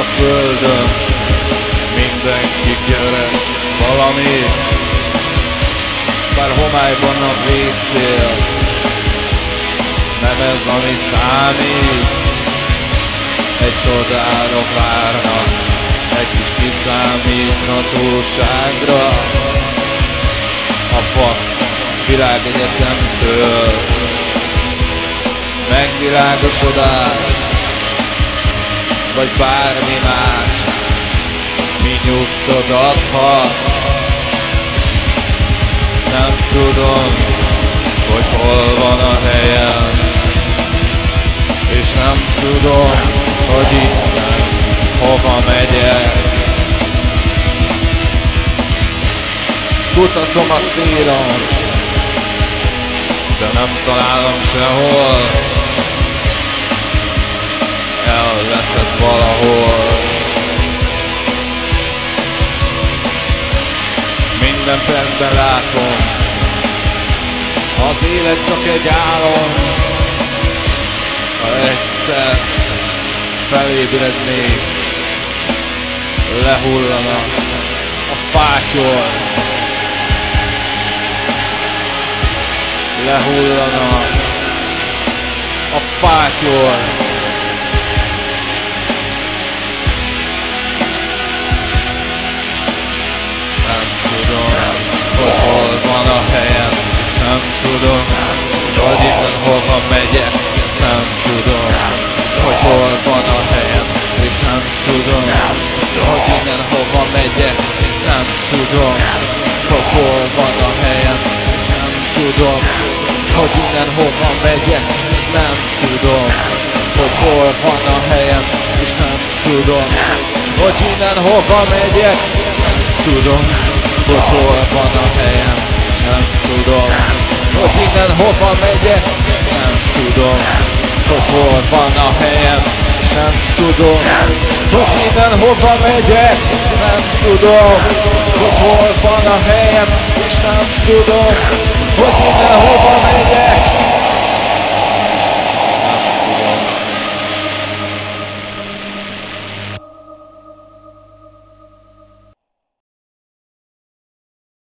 földön mindenki keres valamit, s bár homályban a végcél, nem ez, ami számít. Egy csodára várnak, egy kis kiszámíthatóságra. A vak világegyetemtől megvilágosodást, vagy bármi más, mi nyugtot adhat. Nem tudom, hogy hol van a helyem, és nem tudom, hogy innen hova megyek. Kutatom a célom, de nem találom sehol. Minden percben látom, az élet csak egy álom. Ha egyszer felébrednék, lehullana a fátyol. Lehullana a fátyol. Hogy hol van a helyem, és nem tudom, hogy innen hova megyek. Nem tudom, hogy hol van a helyem, és nem tudom, hogy innen hova megyek. Nem tudom, hogy hol van a helyem, és nem tudom, hogy innen hova megyek. Nem tudom, hogy hol van a helyem, és nem tudom, hogy innen hova megyek. Tudom, hogy hol van a helyem, nem tudom, hogy innen hova megyek. Nem tudom, hogy hol van a helyem, és nem tudom, hogy innen hova megyek. Nem tudom, hogy hol van a helyem, és nem tudom, hogy innen hova megyek.